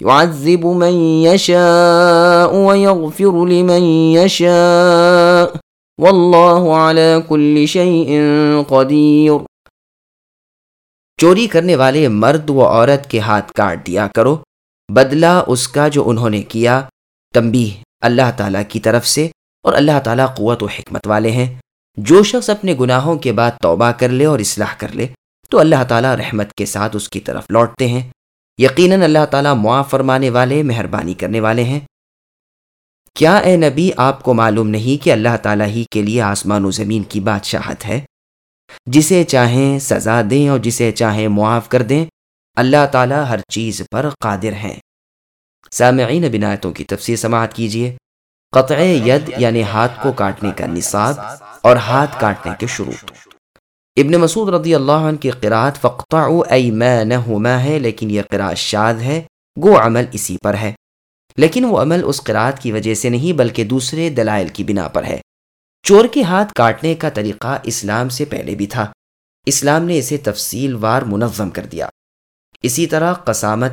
يعذب من يشاء ويغفر لمن يشاء. والله على كل شيء قدير. چوری کرنے والے مرد و عورت کے ہاتھ کاٹ دیا کرو. بدلہ اس کا جو انہوں نے کیا. تمبی اللہ تعالیٰ کی طرف سے اور اللہ تعالیٰ قوت و حکمت والے ہیں. جو شخص اپنے گناہوں کے بعد توبہ کر لے اور اصلاح کر لے، تو اللہ تعالیٰ رحمت کے ساتھ اس کی طرف لوٹتے ہیں. یقیناً اللہ تعالیٰ معاف فرمانے والے، مہربانی کرنے والے ہیں۔ کیا اے نبی، آپ کو معلوم نہیں کہ اللہ تعالیٰ ہی کے لیے آسمان و زمین کی بادشاہت ہے؟ جسے چاہیں سزا دیں اور جسے چاہیں معاف کر دیں، اللہ تعالیٰ ہر چیز پر قادر ہیں۔ سامعین بنایتوں کی تفسیر سماعت کیجیے۔ قطع ید یعنی ہاتھ کو کاٹنے کا نصاب اور ہاتھ کاٹنے کے شروع ابن مسعود رضی اللہ عنہ کی قرآت فقطعوا ایمانہما ہے، لیکن یہ قرآت شاد ہے گو عمل اسی پر ہے۔ لیکن وہ عمل اس قرآت کی وجہ سے نہیں، بلکہ دوسرے دلائل کی بنا پر ہے۔ چور کے ہاتھ کاٹنے کا طریقہ اسلام سے پہلے بھی تھا۔ اسلام نے اسے تفصیل وار منظم کر دیا۔ اسی طرح قسامت،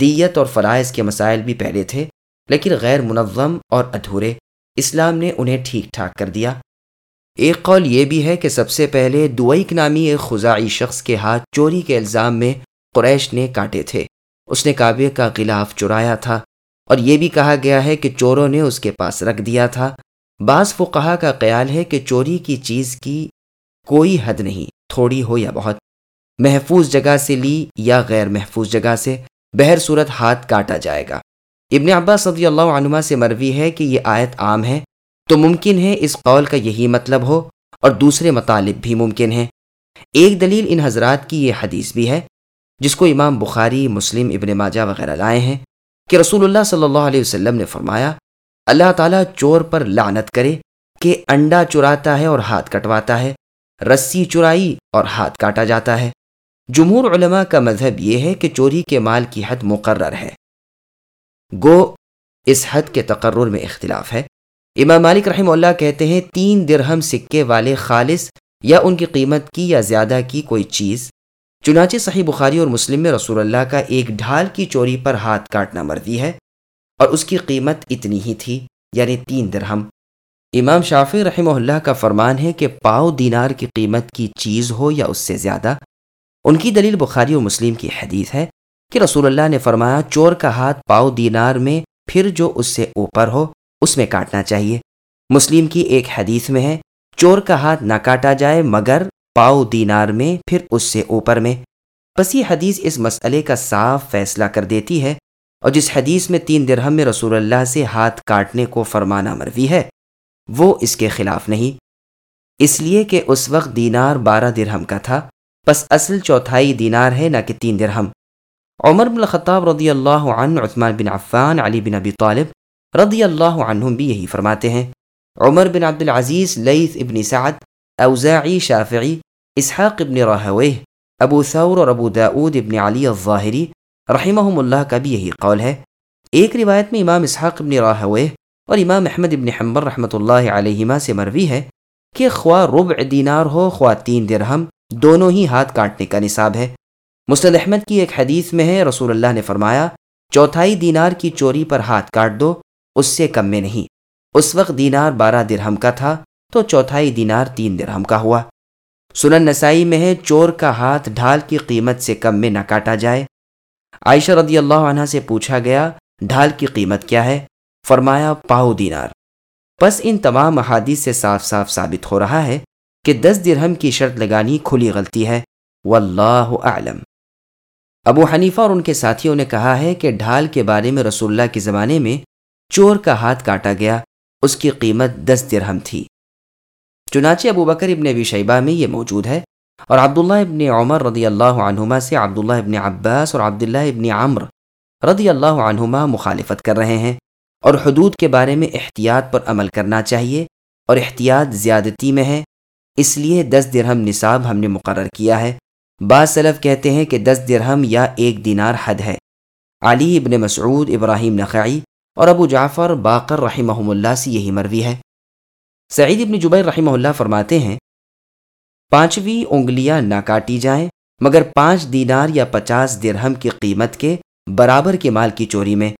دیت اور فرائض کے مسائل بھی پہلے تھے، لیکن غیر منظم اور ادھورے اسلام نے انہیں ٹھیک ٹھاک کر دیا۔ ایک قول یہ بھی ہے کہ سب سے پہلے دوئک نامی ایک خزائی شخص کے ہاتھ چوری کے الزام میں قریش نے کاٹے تھے۔ اس نے کعبے کا غلاف چرایا تھا اور یہ بھی کہا گیا ہے کہ چوروں نے اس کے پاس رکھ دیا تھا۔ بعض فقہا کا خیال ہے کہ چوری کی چیز کی کوئی حد نہیں، تھوڑی ہو یا بہت۔ محفوظ جگہ سے لی یا غیر محفوظ جگہ سے بہر صورت ہاتھ کاٹا جائے گا۔ ابن عباس صدی اللہ عنما سے مروی ہے کہ یہ آیت عام ہے۔ تو ممکن ہے اس قول کا یہی مطلب ہو اور دوسرے مطالب بھی ممکن ہیں۔ ایک دلیل ان حضرات کی یہ حدیث بھی ہے، جس کو امام بخاری، مسلم، ابن ماجہ وغیرہ لائے ہیں، کہ رسول اللہ صلی اللہ علیہ وسلم نے فرمایا، اللہ تعالیٰ چور پر لعنت کرے کہ انڈا چراتا ہے اور ہاتھ کٹواتا ہے، رسی چرائی اور ہاتھ کاٹا جاتا ہے۔ جمہور علماء کا مذہب یہ ہے کہ چوری کے مال کی حد مقرر ہے۔ گو، اس حد کے تقرر میں اختلاف ہے۔ امام مالک رحمہ اللہ کہتے ہیں تین درہم سکے والے خالص یا ان کی قیمت کی یا زیادہ کی کوئی چیز۔ چنانچہ صحیح بخاری اور مسلم میں رسول اللہ کا ایک ڈھال کی چوری پر ہاتھ کاٹنا مرضی ہے اور اس کی قیمت اتنی ہی تھی یعنی تین درہم۔ امام شافی رحمہ اللہ کا فرمان ہے کہ پاؤ دینار کی قیمت کی چیز ہو یا اس سے زیادہ۔ ان کی دلیل بخاری و مسلم کی حدیث ہے کہ رسول اللہ نے فرمایا، چور کا ہاتھ پاؤ دینار میں پھر جو اس سے اوپر ہو اس میں کاٹنا چاہیے۔ مسلم کی ایک حدیث میں ہے، چور کا ہاتھ نہ کاٹا جائے مگر پاؤ دینار میں، پھر اس سے اوپر میں۔ بس یہ حدیث اس مسئلے کا صاف فیصلہ کر دیتی ہے اور جس حدیث میں تین درہم میں رسول اللہ سے ہاتھ کاٹنے کو فرمانا مروی ہے، وہ اس کے خلاف نہیں۔ اس لیے کہ اس وقت دینار بارہ درہم کا تھا، پس اصل چوتھائی دینار ہے، نہ کہ تین درہم۔ عمر بن الخطاب رضی اللہ عنہ، عثمان بن عفان، علی بن ابی طالب رضی اللہ عنہم بھی یہی فرماتے ہیں۔ عمر بن عبد العزیز لیث ابن سعد، اوزاعی، شافعی، اسحاق ابن راہویہ، ابو ثور اور ابو داود ابن علی الظاہری رحمہم اللہ کا بھی یہی قول ہے۔ ایک روایت میں امام اسحاق ابن راہویہ اور امام احمد ابن حمبر رحمۃ اللہ علیہما سے مروی ہے کہ خواہ ربع دینار ہو، خواہ تین درہم، دونوں ہی ہاتھ کاٹنے کا نصاب ہے۔ مسند احمد کی ایک حدیث میں ہے، رسول اللہ نے فرمایا، چوتھائی دینار کی چوری پر ہاتھ کاٹ دو اس سے کم میں نہیں۔ اس وقت دینار بارہ درہم کا تھا تو چوتھائی دینار تین درہم کا ہوا۔ سنن نسائی میں ہے، چور کا ہاتھ ڈھال کی قیمت سے کم میں نہ کاٹا جائے۔ عائشہ رضی اللہ عنہ سے پوچھا گیا، ڈھال کی قیمت کیا ہے؟ فرمایا، پاؤ دینار۔ بس ان تمام احادیث سے صاف صاف ثابت ہو رہا ہے کہ دس درہم کی شرط لگانی کھلی غلطی ہے۔ واللہ اعلم۔ ابو حنیفہ اور ان کے ساتھیوں نے کہا ہے کہ ڈھال کے بارے میں رسول اللہ کے زمانے میں چور کا ہاتھ کاٹا گیا، اس کی قیمت دس درہم تھی۔ چنانچہ ابو بکر ابن ابی شیبہ میں یہ موجود ہے اور عبداللہ ابن عمر رضی اللہ عنہما سے عبداللہ ابن عباس اور عبداللہ ابن عمر رضی اللہ عنہما مخالفت کر رہے ہیں اور حدود کے بارے میں احتیاط پر عمل کرنا چاہیے اور احتیاط زیادتی میں ہے، اس لیے دس درہم نصاب ہم نے مقرر کیا ہے۔ بعض سلف کہتے ہیں کہ دس درہم یا ایک دینار حد ہے۔ علی ابن مسعود، ابراہیم نقعی اور ابو جعفر باقر رحمہ اللہ سے یہی مروی ہے۔ سعید ابن جبیر رحمہ اللہ فرماتے ہیں، پانچویں انگلیاں نہ کاٹی جائیں، مگر پانچ دینار یا پچاس درہم کی قیمت کے برابر کے مال کی چوری میں۔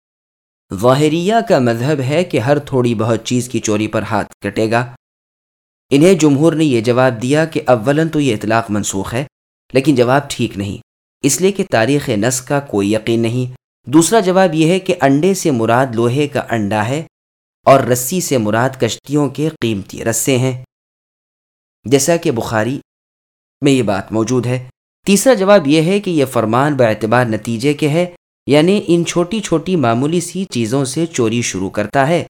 ظاہریہ کا مذہب ہے کہ ہر تھوڑی بہت چیز کی چوری پر ہاتھ کٹے گا۔ انہیں جمہور نے یہ جواب دیا کہ اولن تو یہ اطلاق منسوخ ہے، لیکن جواب ٹھیک نہیں۔ اس لیے کہ تاریخ نس کا کوئی یقین نہیں۔ دوسرا جواب یہ ہے کہ انڈے سے مراد لوہے کا انڈا ہے اور رسی سے مراد کشتیوں کے قیمتی رسے ہیں۔ جیسا کہ بخاری میں یہ بات موجود ہے۔ تیسرا جواب یہ ہے کہ یہ فرمان اعتبار نتیجے کے ہے یعنی ان چھوٹی چھوٹی معمولی سی چیزوں سے چوری شروع کرتا ہے۔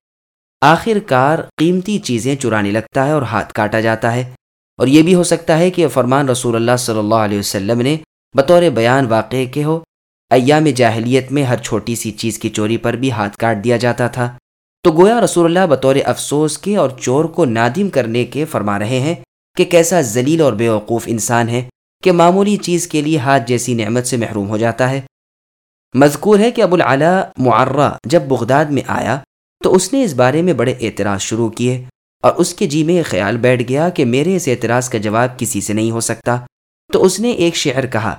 آخر کار قیمتی چیزیں چرانے لگتا ہے اور ہاتھ کاٹا جاتا ہے۔ اور یہ بھی ہو سکتا ہے کہ یہ فرمان رسول اللہ صلی اللہ علیہ وسلم نے بطور بیان واقع کے ہو۔ ایام جاہلیت میں ہر چھوٹی سی چیز کی چوری پر بھی ہاتھ کاٹ دیا جاتا تھا۔ تو گویا رسول اللہ بطور افسوس کے اور چور کو نادم کرنے کے فرما رہے ہیں کہ کیسا ذلیل اور بیوقوف انسان ہے کہ معمولی چیز کے لیے ہاتھ جیسی نعمت سے محروم ہو جاتا ہے۔ مذکور ہے کہ ابو العلا معرہ جب بغداد میں آیا تو اس نے اس بارے میں بڑے اعتراض شروع کیے اور اس کے جی میں یہ خیال بیٹھ گیا کہ میرے اس اعتراض کا جواب کسی سے نہیں ہو سکتا۔ تو اس نے ایک شعر کہا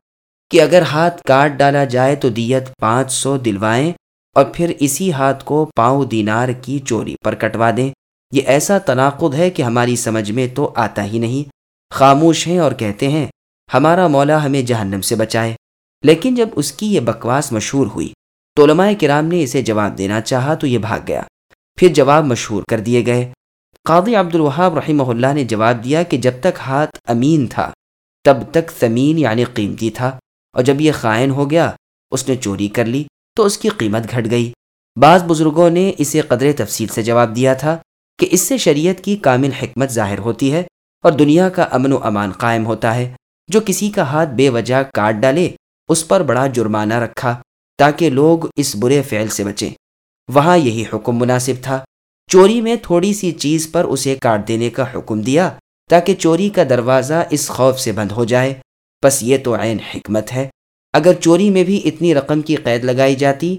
کہ اگر ہاتھ کاٹ ڈالا جائے تو دیت پانچ سو دلوائیں اور پھر اسی ہاتھ کو پاؤں دینار کی چوری پر کٹوا دیں۔ یہ ایسا تناقض ہے کہ ہماری سمجھ میں تو آتا ہی نہیں۔ خاموش ہیں اور کہتے ہیں، ہمارا مولا ہمیں جہنم سے بچائے۔ لیکن جب اس کی یہ بکواس مشہور ہوئی، تو علماء کرام نے اسے جواب دینا چاہا تو یہ بھاگ گیا۔ پھر جواب مشہور کر دیے گئے۔ قاضی عبد الوہاب رحمہ اللہ نے جواب دیا کہ جب تک ہاتھ امین تھا، تب تک زمین یعنی قیمتی تھا۔ اور جب یہ خائن ہو گیا، اس نے چوری کر لی تو اس کی قیمت گھٹ گئی۔ بعض بزرگوں نے اسے قدر تفصیل سے جواب دیا تھا کہ اس سے شریعت کی کامل حکمت ظاہر ہوتی ہے اور دنیا کا امن و امان قائم ہوتا ہے۔ جو کسی کا ہاتھ بے وجہ کاٹ ڈالے، اس پر بڑا جرمانہ رکھا تاکہ لوگ اس برے فعل سے بچیں۔ وہاں یہی حکم مناسب تھا۔ چوری میں تھوڑی سی چیز پر اسے کاٹ دینے کا حکم دیا تاکہ چوری کا دروازہ اس خوف سے بند ہو جائے۔ بس یہ تو عین حکمت ہے۔ اگر چوری میں بھی اتنی رقم کی قید لگائی جاتی،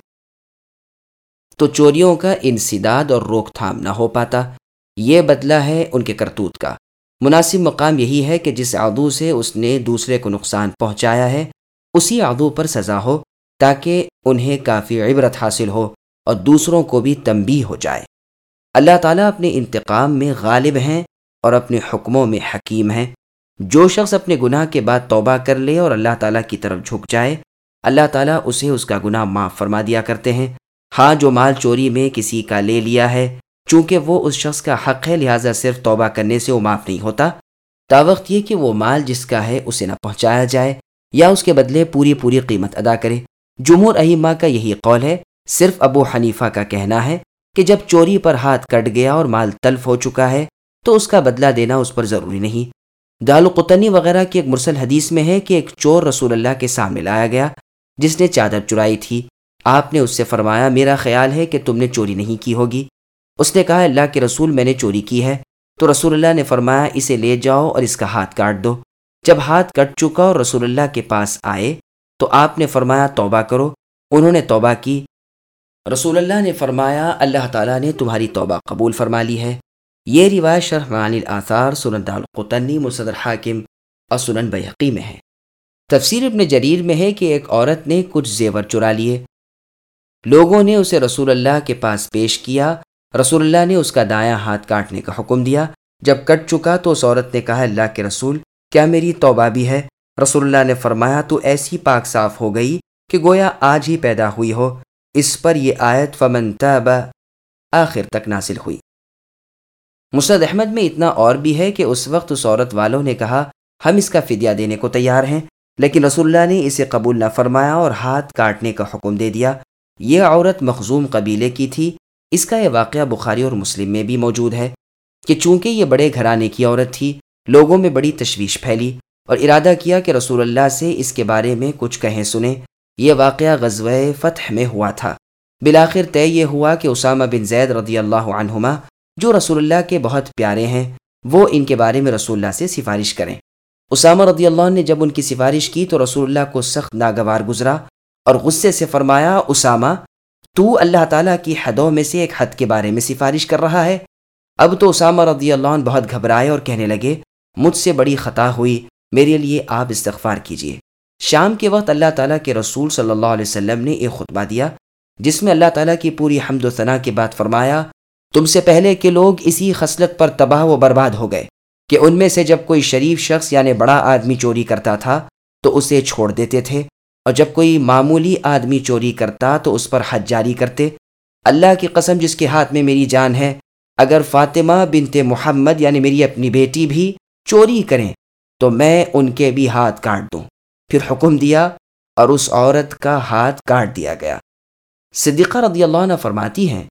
تو چوریوں کا انسداد اور روک تھام نہ ہو پاتا۔ یہ بدلہ ہے ان کے کرتوت کا۔ مناسب مقام یہی ہے کہ جس عدو سے اس نے دوسرے کو نقصان پہنچایا ہے، اسی عدو پر سزا ہو تاکہ انہیں کافی عبرت حاصل ہو اور دوسروں کو بھی تنبیہ ہو جائے۔ اللہ تعالیٰ اپنے انتقام میں غالب ہیں اور اپنے حکموں میں حکیم ہیں۔ جو شخص اپنے گناہ کے بعد توبہ کر لے اور اللہ تعالیٰ کی طرف جھک جائے، اللہ تعالیٰ اسے اس کا گناہ معاف فرما دیا کرتے ہیں۔ ہاں جو مال چوری میں کسی کا لے لیا ہے، چونکہ وہ اس شخص کا حق ہے، لہٰذا صرف توبہ کرنے سے وہ معاف نہیں ہوتا۔ تا وقت یہ کہ وہ مال جس کا ہے، اسے نہ پہنچایا جائے یا اس کے بدلے پوری پوری قیمت ادا کرے۔ جمہور اہیمہ کا یہی قول ہے، صرف ابو حنیفہ کا کہنا ہے کہ جب چوری پر ہاتھ کٹ گیا اور مال تلف ہو چکا ہے، تو اس کا بدلہ دینا اس پر ضروری نہیں۔ دال قطنی وغیرہ کی ایک مرسل حدیث میں ہے کہ ایک چور رسول اللہ کے سامنے لایا گیا، جس نے چادر چرائی تھی۔ آپ نے اس سے فرمایا، میرا خیال ہے کہ تم نے چوری نہیں کی ہوگی۔ اس نے کہا، اللہ کے رسول، میں نے چوری کی ہے۔ تو رسول اللہ نے فرمایا، اسے لے جاؤ اور اس کا ہاتھ کاٹ دو۔ جب ہاتھ کٹ چکا اور رسول اللہ کے پاس آئے، تو آپ نے فرمایا، توبہ کرو۔ انہوں نے توبہ کی۔ رسول اللہ نے فرمایا، اللہ تعالیٰ نے تمہاری توبہ قبول فرما لی ہے۔ یہ روایت شرح معانی الاثار سنن دالقطنی مصدر حاکم اور سنن بحقی میں ہے۔ تفسیر ابن جریر میں ہے کہ ایک عورت نے کچھ زیور چرا لیے۔ لوگوں نے اسے رسول اللہ کے پاس پیش کیا۔ رسول اللہ نے اس کا دایاں ہاتھ کاٹنے کا حکم دیا۔ جب کٹ چکا تو اس عورت نے کہا، اللہ کے رسول، کیا میری توبہ بھی ہے؟ رسول اللہ نے فرمایا، تو ایسی پاک صاف ہو گئی کہ گویا آج ہی پیدا ہوئی ہو۔ اس پر یہ آیت، فمن تاب، آخر تک ناصل ہوئی۔ مسرد احمد میں اتنا اور بھی ہے کہ اس وقت اس عورت والوں نے کہا، ہم اس کا فدیہ دینے کو تیار ہیں۔ لیکن رسول اللہ نے اسے قبول نہ فرمایا اور ہاتھ کاٹنے کا حکم دے دیا۔ یہ عورت مخزوم قبیلے کی تھی۔ اس کا یہ واقعہ بخاری اور مسلم میں بھی موجود ہے کہ چونکہ یہ بڑے گھرانے کی عورت تھی، لوگوں میں بڑی تشویش پھیلی اور ارادہ کیا کہ رسول اللہ سے اس کے بارے میں کچھ کہیں سنیں۔ یہ واقعہ غزوہ فتح میں ہوا تھا۔ بلاخر طے یہ ہوا کہ اسامہ بن زید رضی اللہ عنہما جو رسول اللہ کے بہت پیارے ہیں، وہ ان کے بارے میں رسول اللہ سے سفارش کریں۔ اسامہ رضی اللہ نے جب ان کی سفارش کی تو رسول اللہ کو سخت ناگوار گزرا اور غصے سے فرمایا، اسامہ، تو اللہ تعالیٰ کی حدوں میں سے ایک حد کے بارے میں سفارش کر رہا ہے۔ اب تو اسامہ رضی اللہ عنہ بہت گھبرائے اور کہنے لگے، مجھ سے بڑی خطا ہوئی، میرے لیے آپ استغفار کیجیے شام کے وقت اللہ تعالیٰ کے رسول صلی اللہ علیہ وسلم نے ایک خطبہ دیا، جس میں اللہ تعالیٰ کی پوری حمد و ثناء کے بعد فرمایا تم سے پہلے کے لوگ اسی خصلت پر تباہ و برباد ہو گئے کہ ان میں سے جب کوئی شریف شخص یعنی بڑا آدمی چوری کرتا تھا تو اسے چھوڑ دیتے تھے اور جب کوئی معمولی آدمی چوری کرتا تو اس پر حد جاری کرتے۔ اللہ کی قسم جس کے ہاتھ میں میری جان ہے، اگر فاطمہ بنت محمد یعنی میری اپنی بیٹی بھی چوری کریں تو میں ان کے بھی ہاتھ کاٹ دوں۔ پھر حکم دیا اور اس عورت کا ہاتھ کاٹ دیا گیا۔ صدیقہ رضی اللہ عنہ فرماتی ہیں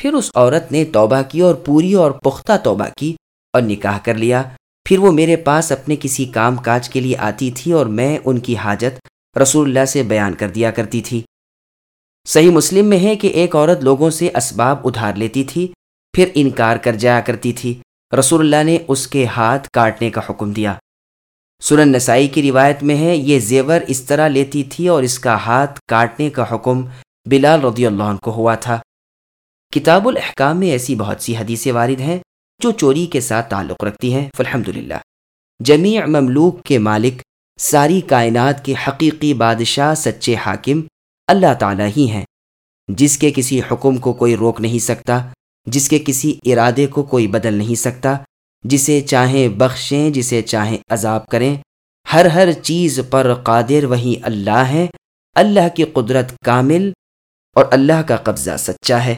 پھر اس عورت نے توبہ کی اور پوری اور پختہ توبہ کی اور نکاح کر لیا۔ پھر وہ میرے پاس اپنے کسی کام کاج کے لیے آتی تھی اور میں ان کی حاجت رسول اللہ سے بیان کر دیا کرتی تھی۔ صحیح مسلم میں ہے کہ ایک عورت لوگوں سے اسباب ادھار لیتی تھی، پھر انکار کر جایا کرتی تھی۔ رسول اللہ نے اس کے ہاتھ کاٹنے کا حکم دیا۔ سنن نسائی کی روایت میں ہے، یہ زیور اس طرح لیتی تھی اور اس کا ہاتھ کاٹنے کا حکم بلال رضی اللہ عنہ کو ہوا تھا۔ کتاب الاحکام میں ایسی بہت سی حدیثیں وارد ہیں جو چوری کے ساتھ تعلق رکھتی ہیں فالحمد للہ جمیع مملوک کے مالک، ساری کائنات کے حقیقی بادشاہ سچے حاکم اللہ تعالیٰ ہی ہیں۔ جس کے کسی حکم کو کوئی روک نہیں سکتا، جس کے کسی ارادے کو کوئی بدل نہیں سکتا، جسے چاہیں بخشیں، جسے چاہیں عذاب کریں، ہر ہر چیز پر قادر وہی اللہ ہے اللہ کی قدرت کامل اور اللہ کا قبضہ سچا ہے۔